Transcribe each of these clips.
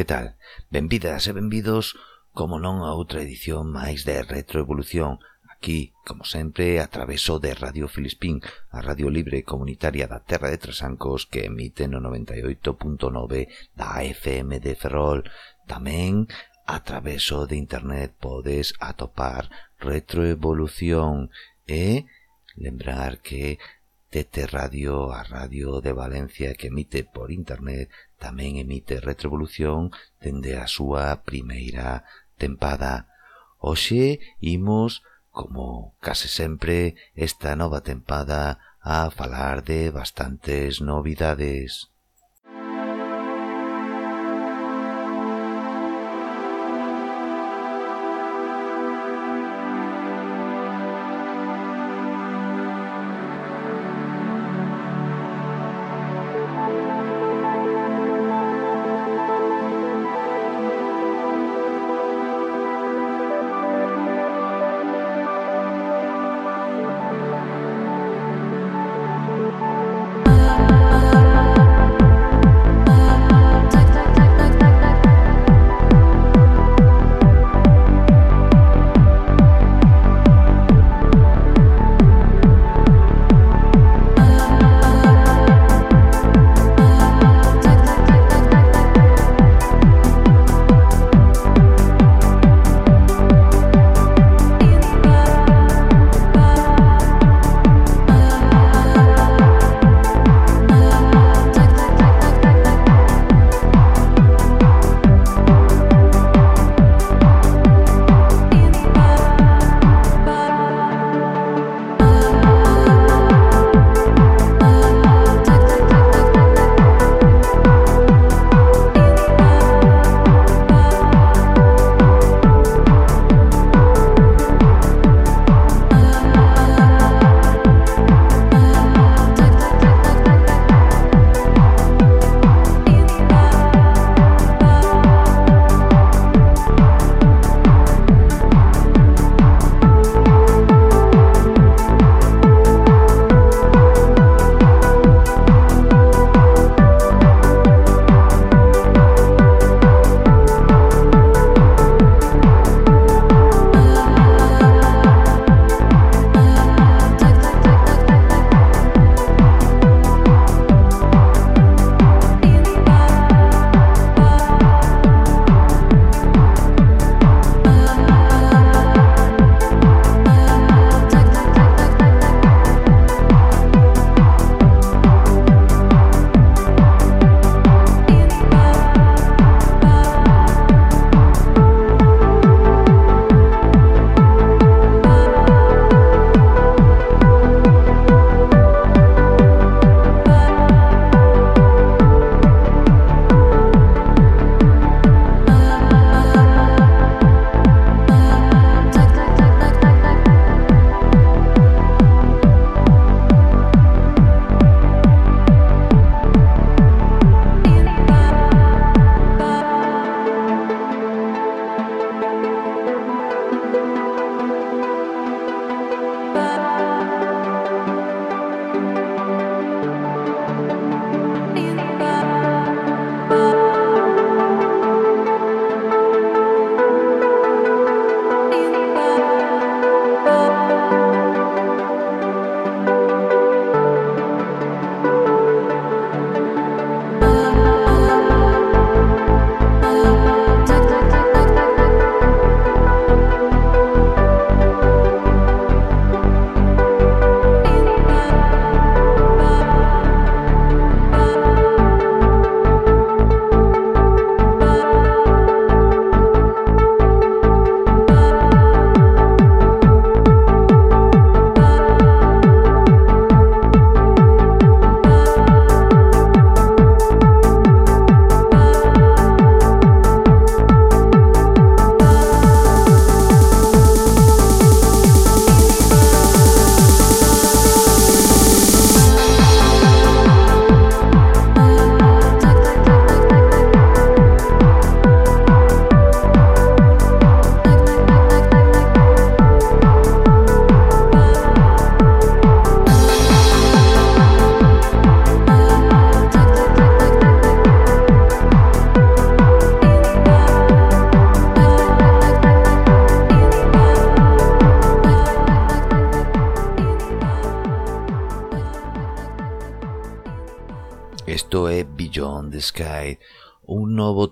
Que tal? Benvidas e benvidos, como non a outra edición máis de Retroevolución, aquí, como sempre, a traveso de Radio Filispín, a radio libre comunitaria da Terra de Tresancos que emite no 98.9 da FM de Ferrol. Tamén a traveso de internet podes atopar Retroevolución e lembrar que TT Radio, a radio de Valencia que emite por internet, tamén emite Retrovolución dende a súa primeira tempada. Hoxe imos, como case sempre, esta nova tempada a falar de bastantes novidades.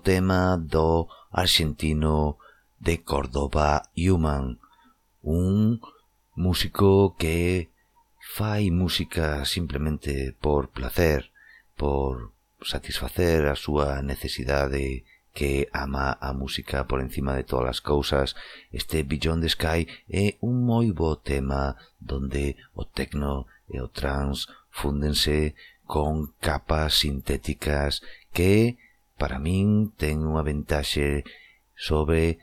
tema do argentino de Córdoba Human, un músico que fai música simplemente por placer, por satisfacer a súa necesidade que ama a música por encima de todas as cousas. Este Beyond the Sky é un moi bo tema donde o tecno e o trans fúndense con capas sintéticas que para min ten unha ventaxe sobre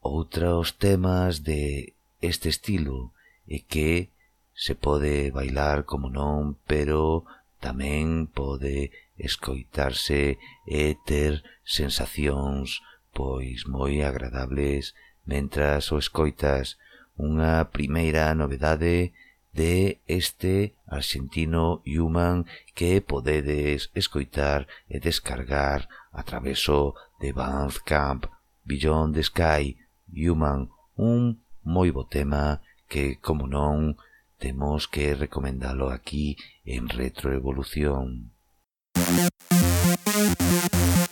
outros temas de este estilo e que se pode bailar como non, pero tamén pode escoitarse e ter sensacións pois moi agradables mentras o escoitas. Unha primeira novedade de este argentino Human que podedes escoitar e descargar a traveso de Bandcamp Beyond the Sky Human, un moi bo tema que, como non, temos que recomendalo aquí en retroevolución. Música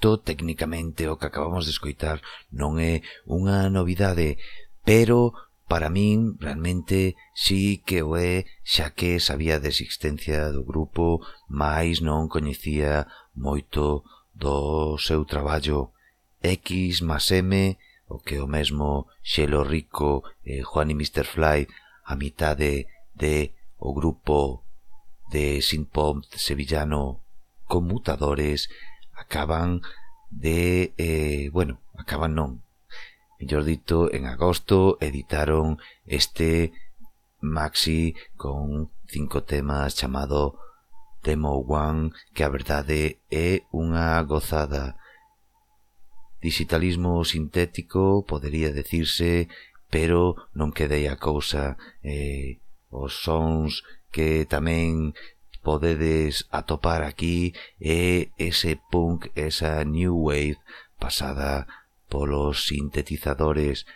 Isto, técnicamente, o que acabamos de escoitar non é unha novidade, pero para min realmente sí que o é, xa que sabía de existencia do grupo, mais non coñecía moito do seu traballo. X más M, o que o mesmo Xelo Rico e Juan e Mr. Fly, a mitade de o grupo de synthpop sevillano Conmutadores acaban de... Eh, bueno, acaban non. Mellor dito, en agosto editaron este maxi con cinco temas chamado Demo One, que a verdade é unha gozada. Digitalismo sintético, podería decirse, pero non quedei a cousa. Eh, os sons que tamén podedes atopar aquí é ese punk, esa new wave pasada polos sintetizadores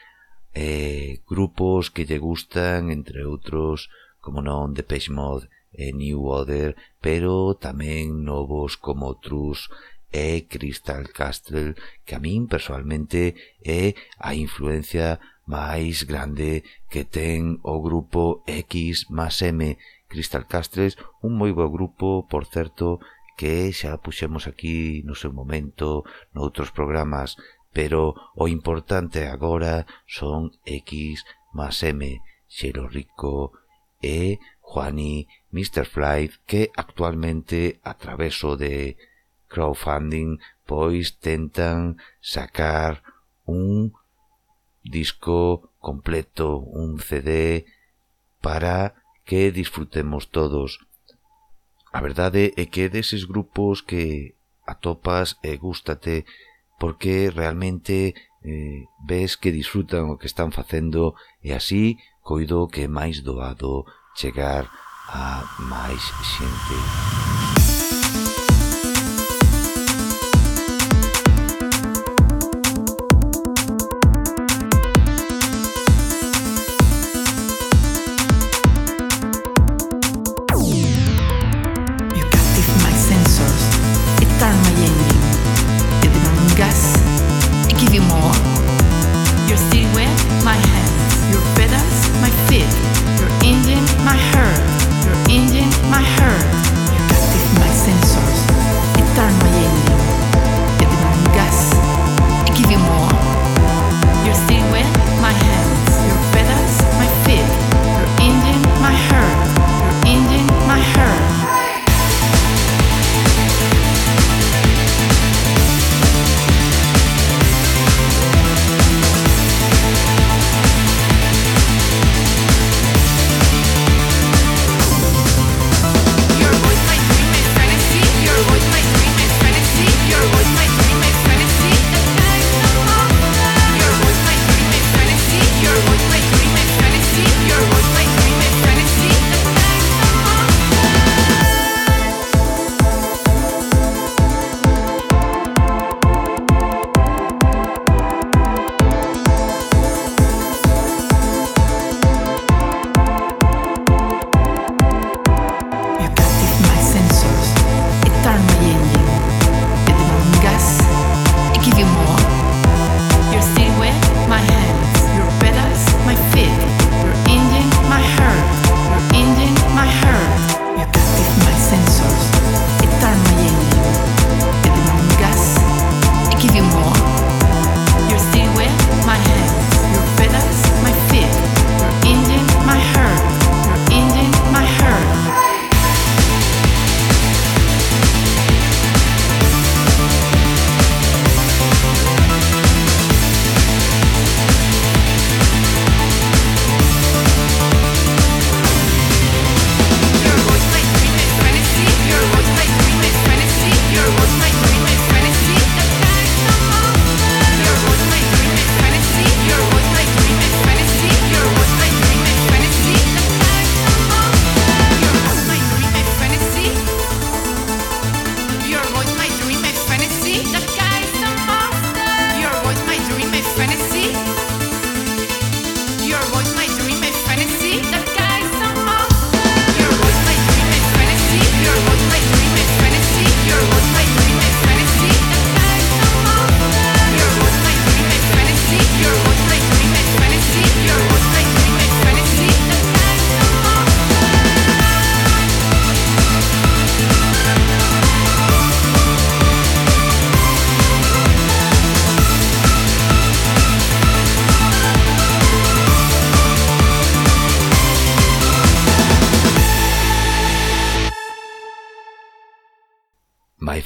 eh, grupos que lle gustan, entre outros, como non, Depeche Mode e New Order, pero tamén novos como Trus e Crystal Castle, que a min personalmente é a influencia máis grande que ten o grupo X más M, Cristal Castres, un moi bo grupo, por certo, que xa puxemos aquí no seu momento, noutros programas, pero o importante agora son X más M, Xero Rico e Juani, Mr. Flight, que actualmente, a traveso de crowdfunding, pois tentan sacar un disco completo, un CD, para que disfrutemos todos. A verdade é que deses grupos que atopas e gústate porque realmente eh, ves que disfrutan o que están facendo e así coido que é máis doado chegar a máis xente.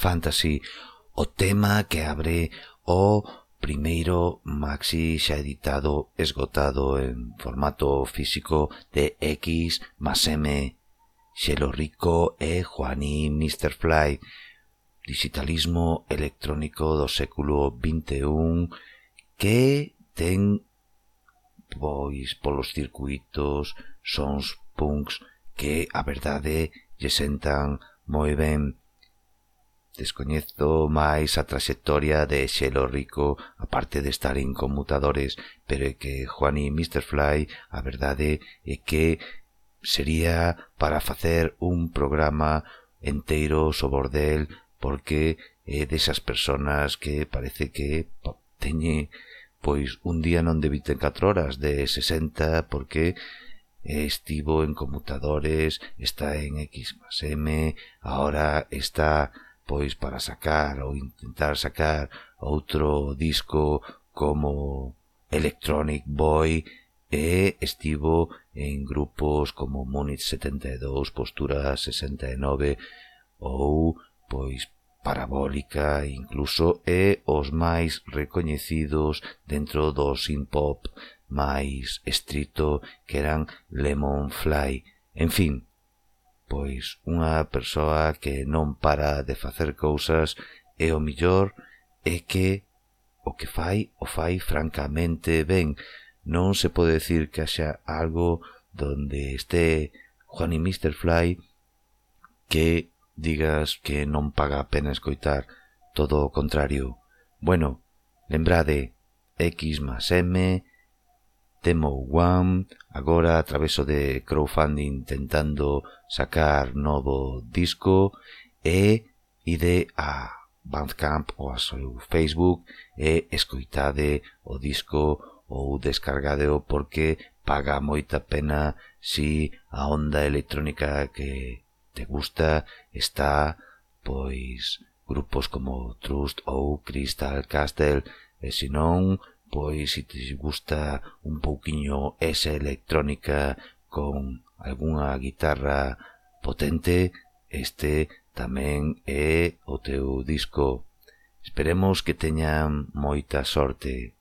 Fantasy, o tema que abre o primeiro maxi xa editado, esgotado en formato físico de X más M, Xelo Rico e Juaní Mr. Fly, digitalismo electrónico do século XXI que ten pois polos circuitos sons punks que a verdade lle sentan moi ben Descoñezo máis a traxectoria de Xelo Rico, aparte de estar en conmutadores, pero é que Juan e Mr. Fly, a verdade é que sería para facer un programa enteiro so bordel, porque é desas personas que parece que teñe pois un día non de 24 horas, de 60, porque estivo en conmutadores, está en XM, ahora está pois para sacar ou intentar sacar outro disco como Electronic Boy e estivo en grupos como Múnich 72, Postura 69 ou pois parabólica incluso e os máis recoñecidos dentro do synth-pop máis estrito que eran Lemon Fly. En fin, Pois unha persoa que non para de facer cousas e o millor é que o que fai o fai francamente ben. Non se pode decir que haxa algo donde este Juan y Mr. Fly que digas que non paga a pena escoitar. Todo o contrario. Bueno, lembrade, X más M, Temo One, agora a traveso de crowdfunding tentando sacar novo disco e ide a Bandcamp ou a seu Facebook e escoitade o disco ou descargadeo porque paga moita pena si a onda electrónica que te gusta está pois grupos como Trust ou Crystal Castle e senón pois se te gusta un pouquiño esa electrónica con algunha guitarra potente, este tamén é o teu disco. Esperemos que teñan moita sorte.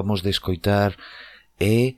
acabamos de escoitar é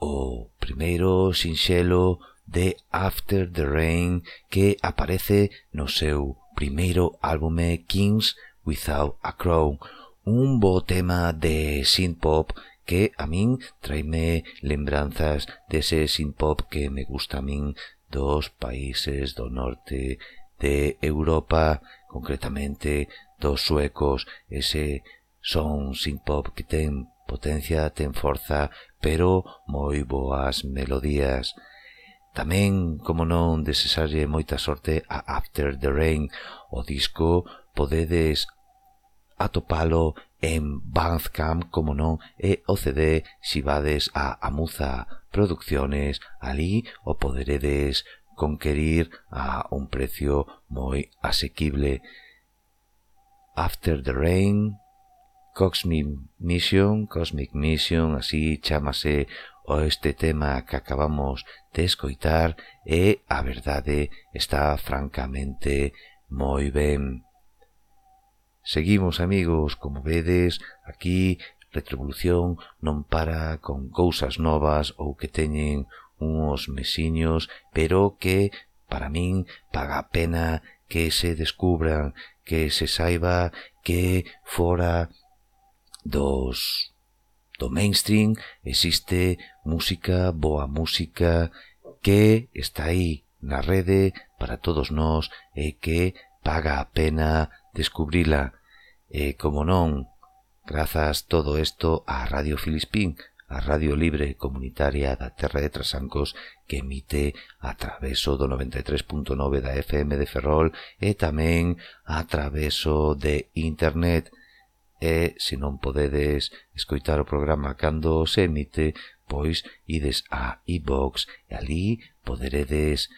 o primeiro sinxelo de After the Rain que aparece no seu primeiro álbume Kings Without a Crown, un bo tema de synth-pop que a min traime lembranzas dese synth-pop que me gusta a min dos países do norte de Europa, concretamente dos suecos, ese son synth-pop que ten Potencia ten forza, pero moi boas melodías. Tamén, como non, desesalle moita sorte a After the Rain. O disco podedes atopalo en Bandcamp, como non, e o CD si vades a Amuza Producciones, ali o poderedes conquerir a un precio moi asequible. After the Rain Cosmic Mission, Cosmic Mission, así chamase o este tema que acabamos de escoitar e a verdade está francamente moi ben. Seguimos, amigos, como vedes, aquí Retrovolución non para con cousas novas ou que teñen uns mesiños, pero que, para min, paga a pena que se descubran, que se saiba que fora dos do mainstream existe música, boa música que está aí na rede para todos nós e que paga a pena descubrila. E como non, grazas todo isto a Radio Filispín, a Radio Libre Comunitaria da Terra de Trasancos que emite a traveso do 93.9 da FM de Ferrol e tamén a traveso de Internet e, se non podedes escoitar o programa cando se emite, pois ides a iBox e ali poderedes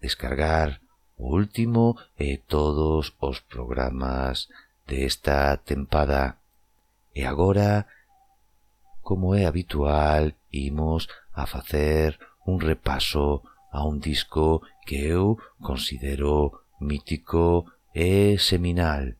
descargar o último e todos os programas desta tempada. E agora, como é habitual, imos a facer un repaso a un disco que eu considero mítico e seminal.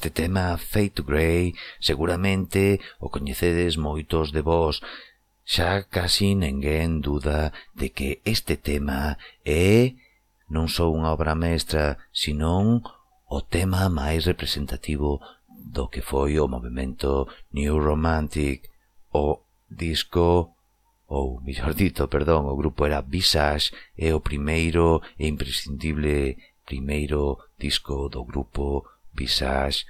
Este tema Fade to Grey seguramente o coñecedes moitos de vós, xa casi ninguén duda de que este tema é non só unha obra mestra, senón o tema máis representativo do que foi o movimento New Romantic, o disco ou mellor dito, perdón, o grupo era Visage, é o primeiro e imprescindible primeiro disco do grupo Visage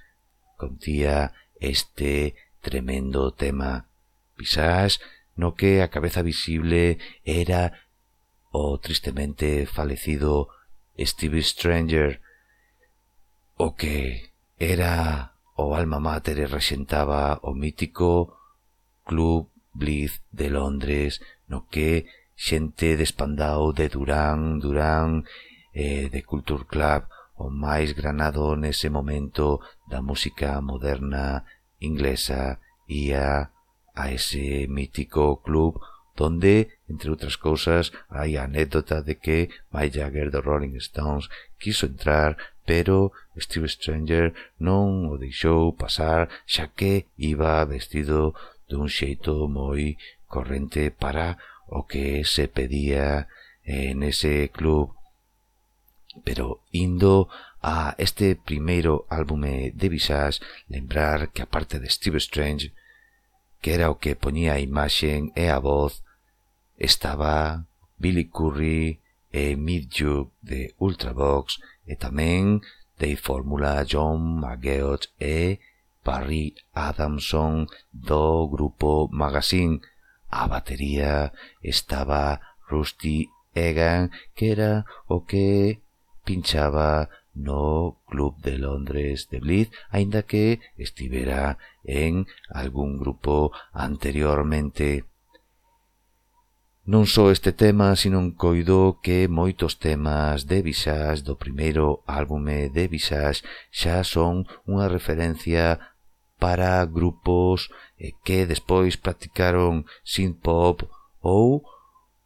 contía este tremendo tema. Visage no que a cabeza visible era o tristemente falecido Stevie Stranger, o que era o alma mater e rexentaba o mítico Club Blitz de Londres, no que xente despandao de Durán, Durán, eh, de Culture Club, o máis granado nese momento da música moderna inglesa ía a ese mítico club donde, entre outras cousas, hai a anécdota de que Mick Jagger do Rolling Stones quiso entrar, pero Steve Stranger non o deixou pasar xa que iba vestido dun xeito moi corrente para o que se pedía eh, en ese club Pero indo a este primeiro álbume de Visage, lembrar que a parte de Steve Strange, que era o que poñía a imaxen e a voz, estaba Billy Curry e Midjuk de Ultravox e tamén de Fórmula John McGeoch e Barry Adamson do grupo Magazine. A batería estaba Rusty Egan, que era o que pinchaba no Club de Londres de Blitz, aínda que estivera en algún grupo anteriormente. Non só este tema, sino coido que moitos temas de Visage do primeiro álbume de Visage xa son unha referencia para grupos eh, que despois practicaron synth-pop ou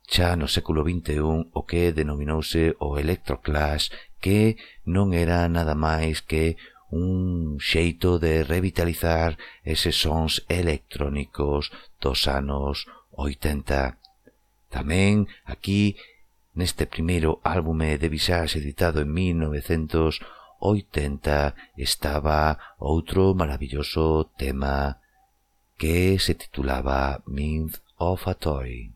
xa no século XXI o que denominouse o electroclash, que non era nada máis que un xeito de revitalizar eses sons electrónicos dos anos 80. Tamén aquí neste primeiro álbume de Visage editado en 1980 estaba outro maravilloso tema que se titulaba Mint of a Toy.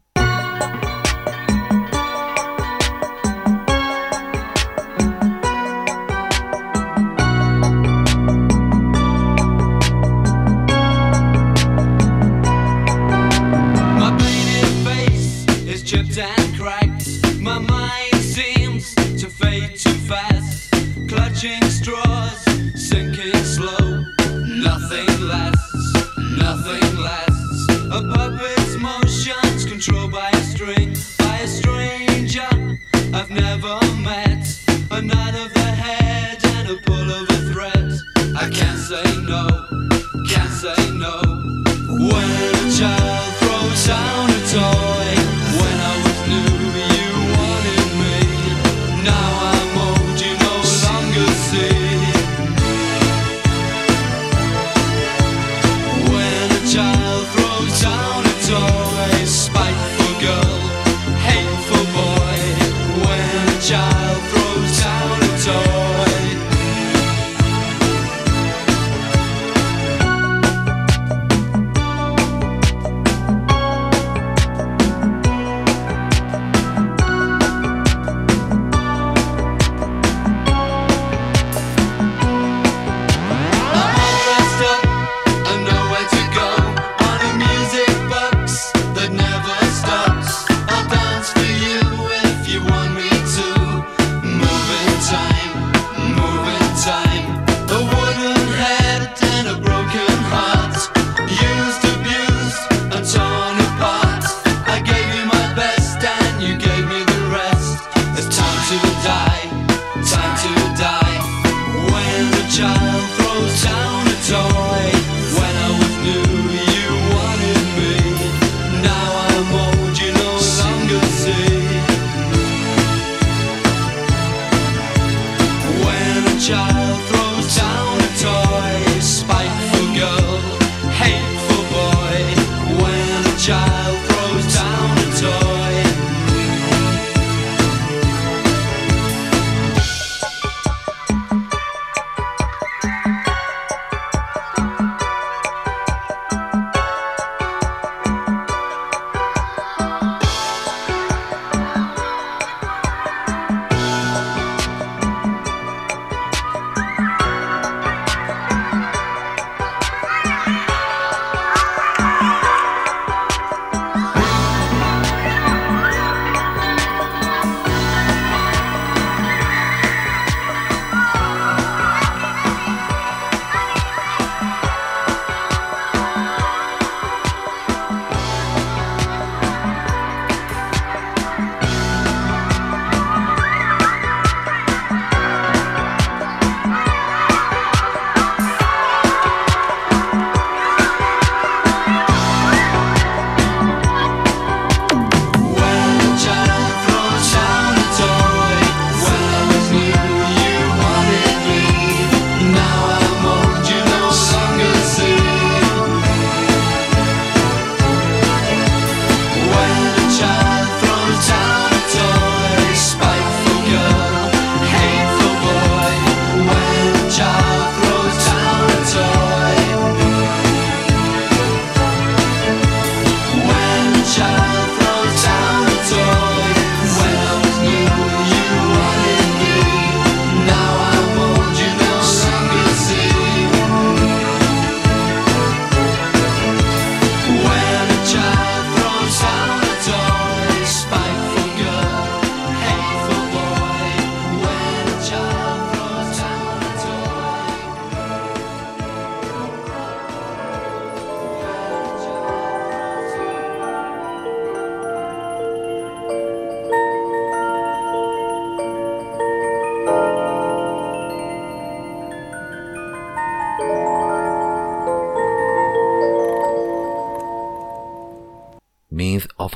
straws, sinking slow. Nothing lasts, nothing lasts. A puppet's motions controlled by a string, by a stranger I've never met. A nod of the head and a pull of a thread. I can't say no, can't say no. When a child throws down a toy.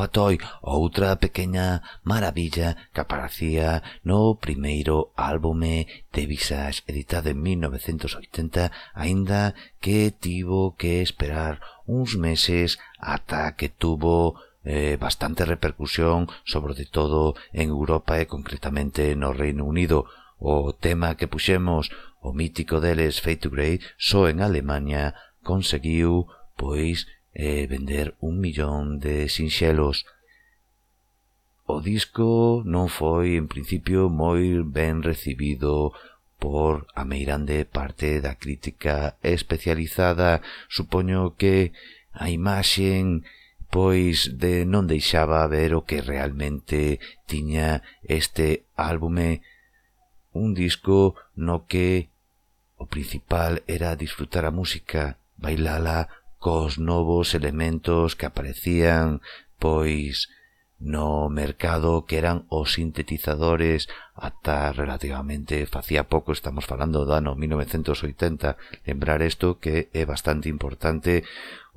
Fatoi, outra pequena maravilla que aparecía no primeiro álbume de Visas editado en 1980, aínda que tivo que esperar uns meses ata que tuvo eh, bastante repercusión, sobre todo en Europa e concretamente no Reino Unido. O tema que puxemos, o mítico deles Fate to Grey, só en Alemania conseguiu, pois, e vender un millón de sinxelos. O disco non foi en principio moi ben recibido por a meirande parte da crítica especializada. Supoño que a imaxen pois de non deixaba ver o que realmente tiña este álbume un disco no que o principal era disfrutar a música, bailala cos novos elementos que aparecían, pois, no mercado que eran os sintetizadores ata relativamente facía pouco, estamos falando do ano 1980, lembrar isto que é bastante importante,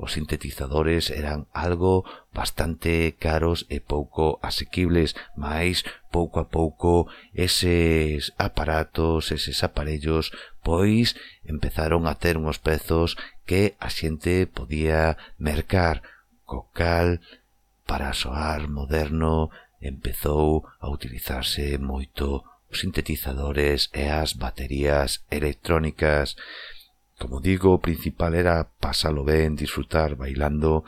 os sintetizadores eran algo bastante caros e pouco asequibles, mas pouco a pouco eses aparatos, eses aparellos pois empezaron a ter uns prezos que a xente podía mercar, co cal, para soar moderno, empezou a utilizarse moito os sintetizadores e as baterías electrónicas. Como digo, o principal era pasalo ben, disfrutar bailando,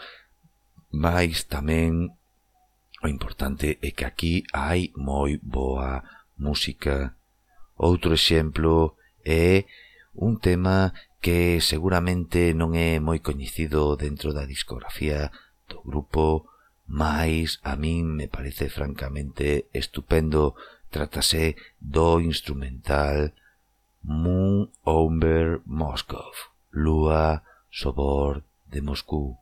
mais tamén o importante é que aquí hai moi boa música. Outro exemplo É un tema que seguramente non é moi coñecido dentro da discografía do grupo, mais a min me parece francamente estupendo. Trátase do instrumental Moon Over Moscow, Lúa Sobor de Moscú.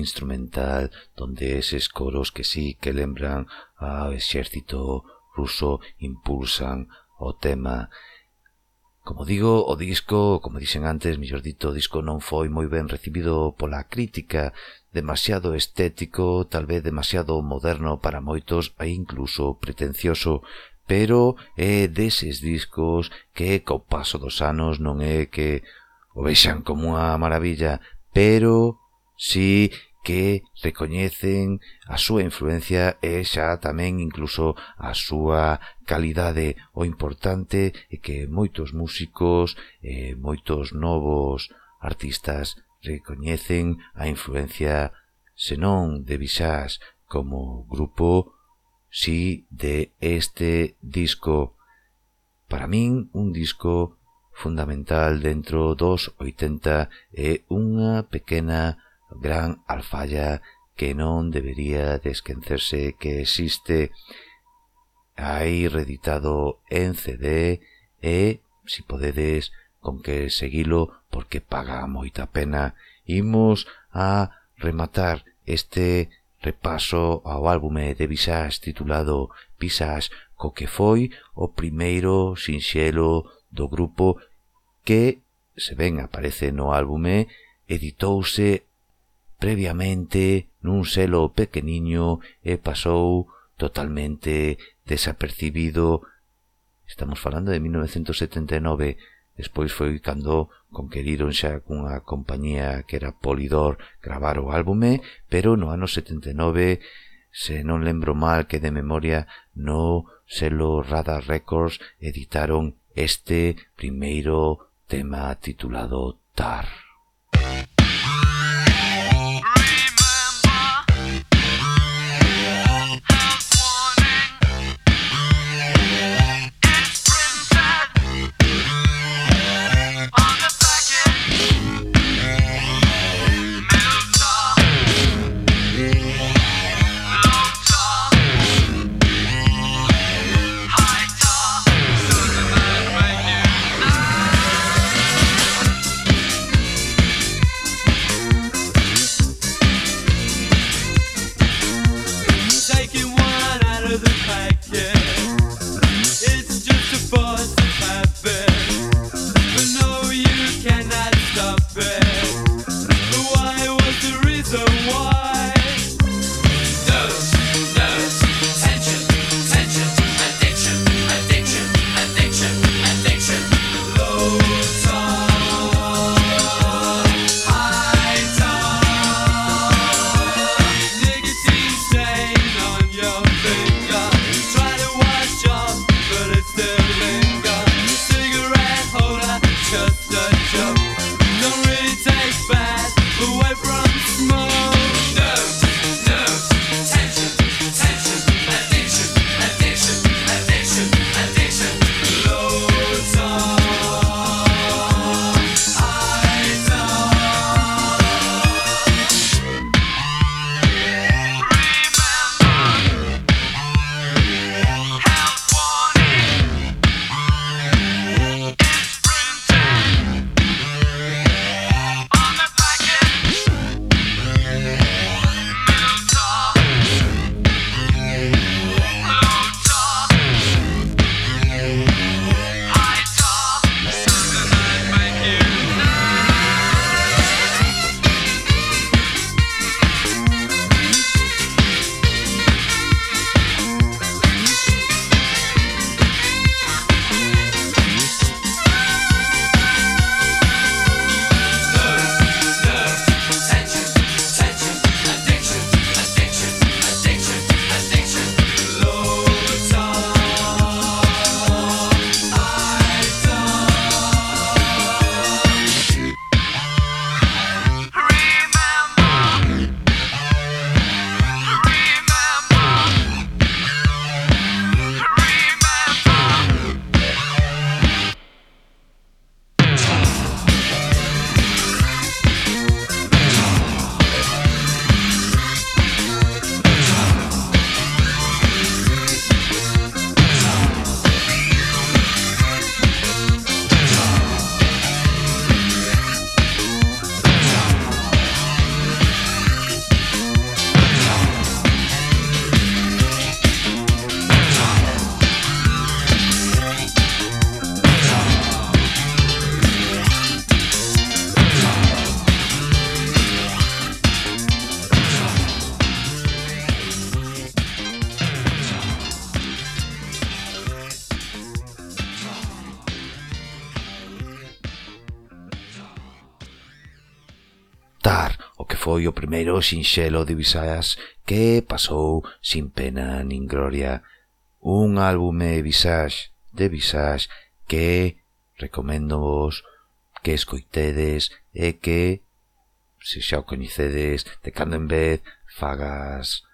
instrumental donde eses coros que sí que lembran ao exército ruso impulsan o tema. Como digo, o disco, como dixen antes, mellor dito, o disco non foi moi ben recibido pola crítica, demasiado estético, tal vez demasiado moderno para moitos e incluso pretencioso, pero é deses discos que co paso dos anos non é que o vexan como unha maravilla, pero si sí, que recoñecen a súa influencia e xa tamén incluso a súa calidade. O importante é que moitos músicos e moitos novos artistas recoñecen a influencia senón de Visás como grupo, si de este disco. Para min, un disco fundamental dentro dos 80 e unha pequena gran alfalla que non debería de esquecerse que existe aí reeditado en CD e, si podedes, con que seguilo porque paga moita pena. Imos a rematar este repaso ao álbume de Visage titulado Visage co que foi o primeiro sinxelo do grupo que, se ben aparece no álbume, editouse previamente nun selo pequeniño e pasou totalmente desapercibido. Estamos falando de 1979, despois foi cando conqueriron xa cunha compañía que era Polidor gravar o álbume, pero no ano 79, se non lembro mal que de memoria, no selo Radar Records editaron este primeiro tema titulado Tar. foi o primeiro sinxelo de Visage que pasou sin pena nin gloria. Un álbume Visage de Visage que recomendo vos que escoitedes e que, se xa o coñecedes, de cando en vez fagas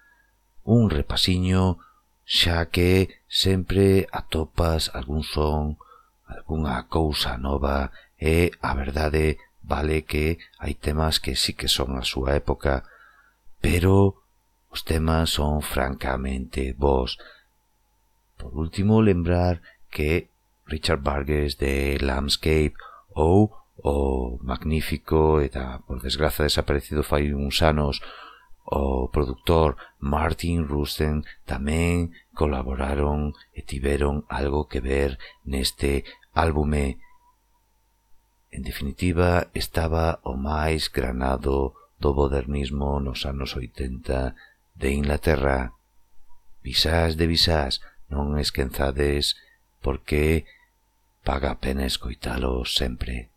un repasiño xa que sempre atopas algún son, algunha cousa nova e, a verdade, Vale que hai temas que sí que son a súa época, pero os temas son francamente vos. Por último, lembrar que Richard Vargas de Lambscape ou o magnífico e da, por desgraza desaparecido fai uns anos o produtor Martin Rusten tamén colaboraron e tiveron algo que ver neste álbume En definitiva, estaba o máis granado do modernismo nos anos 80 de Inglaterra. Visás de visás, non esquenzades, porque paga pena escoitalo sempre.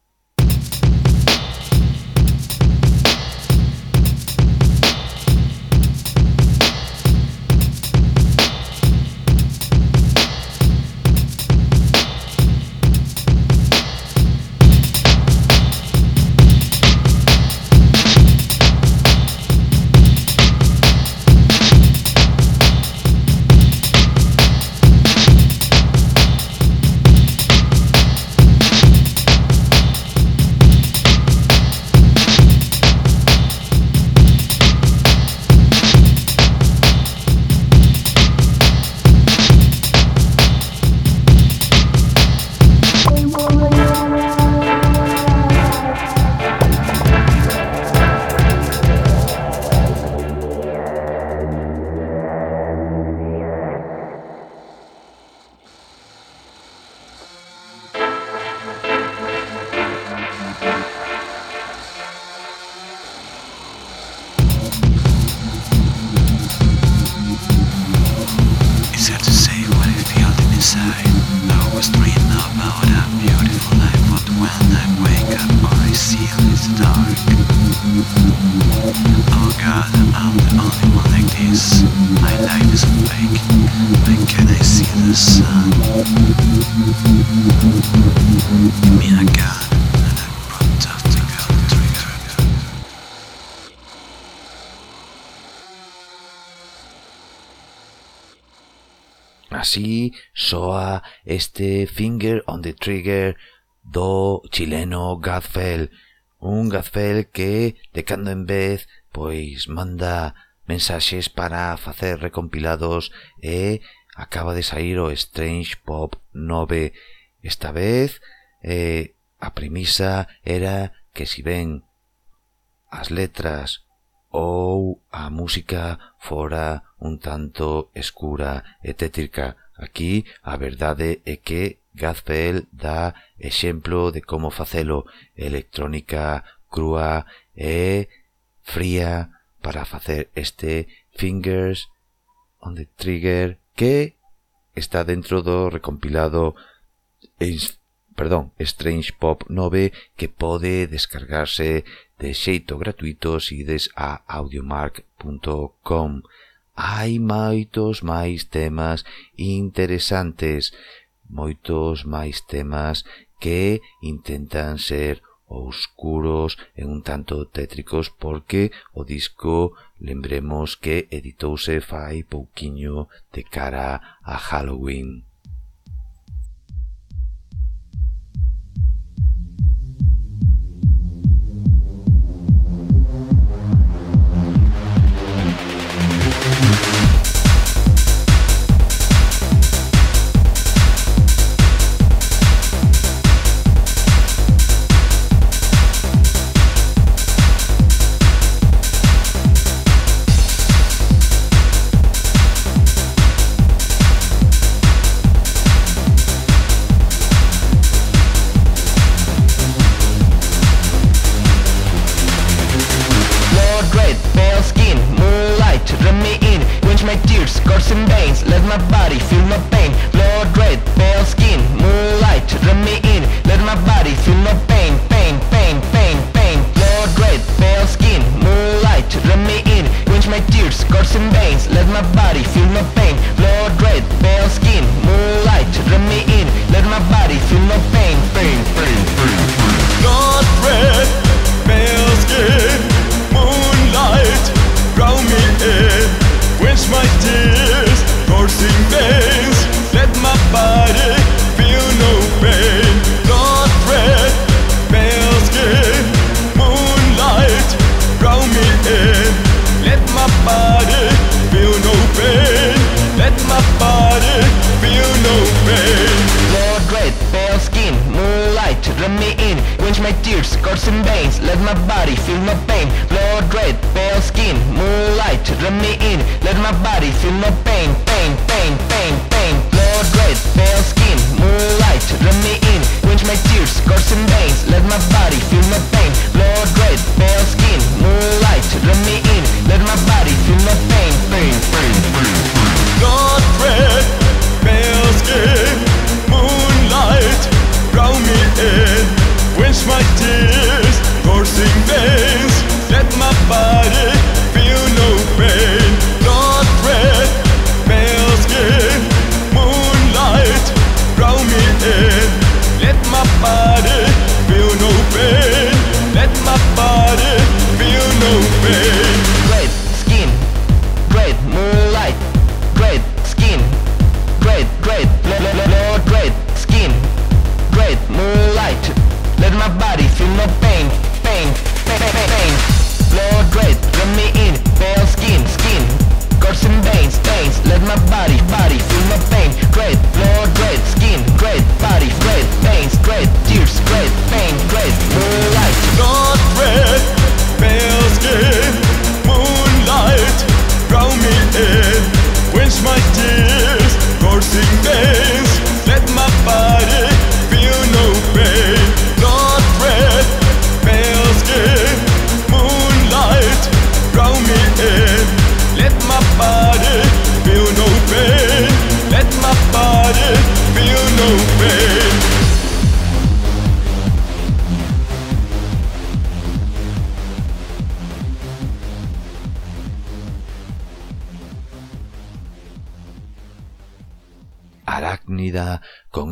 este Finger on the Trigger do chileno Gazfel, un Gazfel que, de cando en vez, pois manda mensaxes para facer recompilados e acaba de sair o Strange Pop 9. Esta vez, eh, a premisa era que si ben as letras ou a música fora un tanto escura e tétrica, Aquí a verdade é que Gazpel dá exemplo de como facelo electrónica crua e fría para facer este Fingers on the Trigger que está dentro do recompilado perdón, Strange Pop 9 que pode descargarse de xeito gratuito se ides a audiomark.com. Hai moitos máis temas interesantes, moitos máis temas que intentan ser oscuros e un tanto tétricos porque o disco, lembremos que editouse fai pouquiño de cara a Halloween.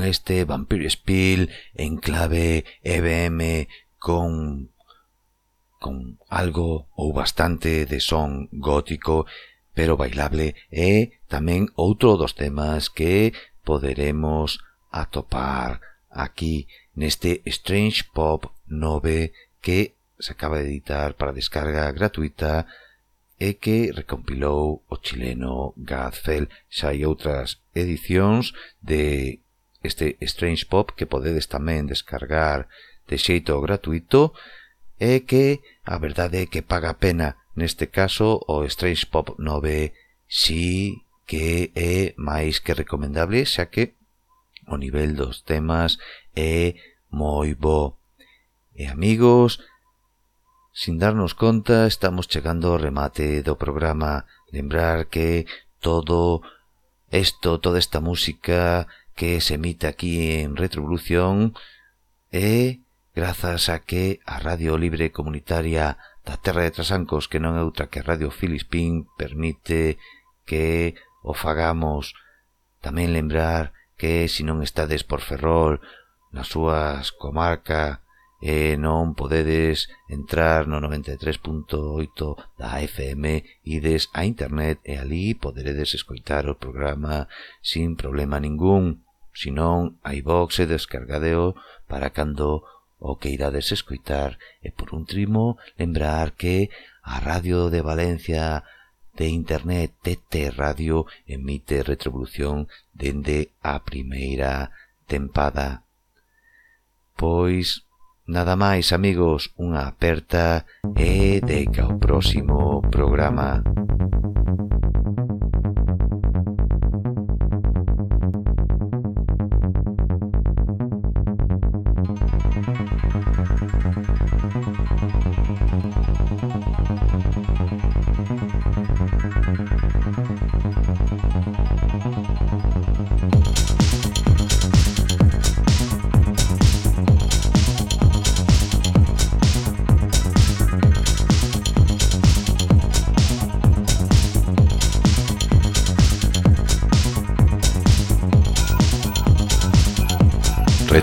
este Vampire Spiel en clave EBM con con algo ou bastante de son gótico pero bailable e tamén outro dos temas que poderemos atopar aquí neste Strange Pop 9 que se acaba de editar para descarga gratuita e que recompilou o chileno Gazfel. Xa hai outras edicións de este Strange Pop que podedes tamén descargar de xeito gratuito e que a verdade é que paga pena neste caso o Strange Pop 9 si que é máis que recomendable xa que o nivel dos temas é moi bo. E amigos, sin darnos conta, estamos chegando ao remate do programa. Lembrar que todo isto, toda esta música que se emite aquí en Retrovolución e grazas a que a Radio Libre Comunitaria da Terra de Trasancos, que non é outra que Radio Filispín, permite que o fagamos tamén lembrar que se non estades por Ferrol nas súas comarca e non podedes entrar no 93.8 da FM, ides a internet e ali poderedes escoitar o programa sin problema ningún. Sinón, iVox e descargadeo para cando o queirades escoitar e por un trimo lembrar que a radio de Valencia de Internet TT Radio emite retrovolución dende a primeira tempada. Pois, nada máis, amigos, unha aperta e de que ao próximo programa.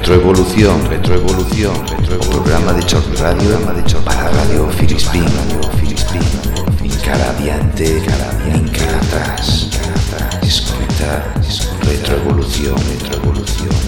Retroevolución, retroevolución, retroevolución. Programa de Choc Radio, programa de Choc para Radio Filispin, Radio Filispin. Cara adiante, cara adiante, atrás. Escuta, retroevolución, retroevolución.